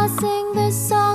I sing the song.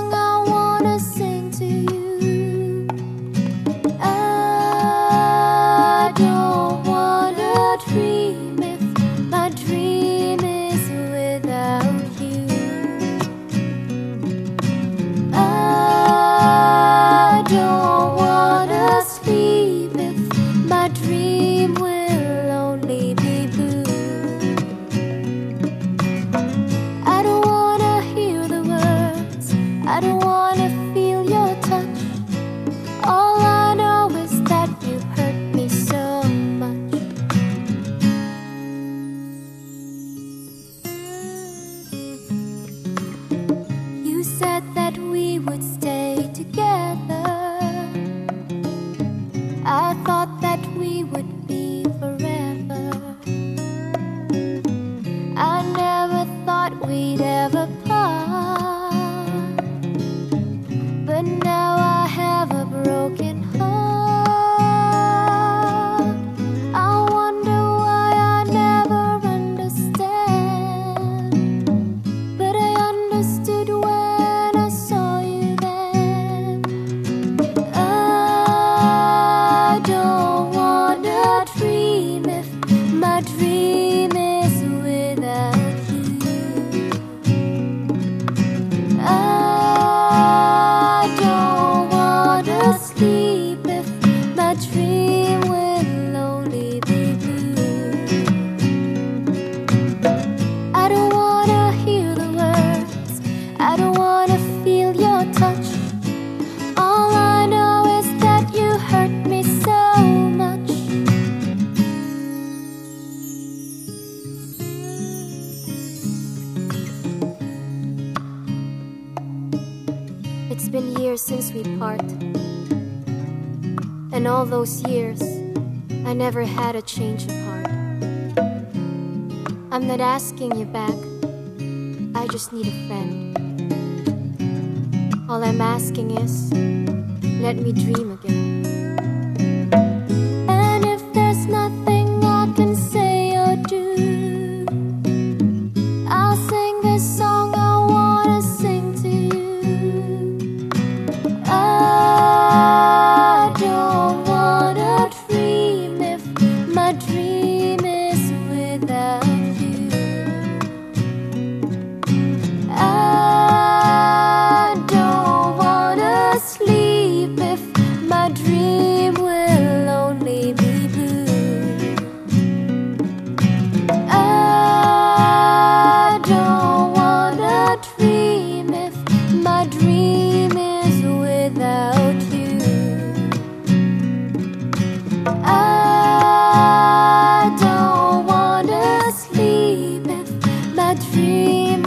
I thought that we would be forever. I never thought we'd. been years since we part. And all those years, I never had a change of heart. I'm not asking you back, I just need a friend. All I'm asking is, let me dream again. a dream. dream.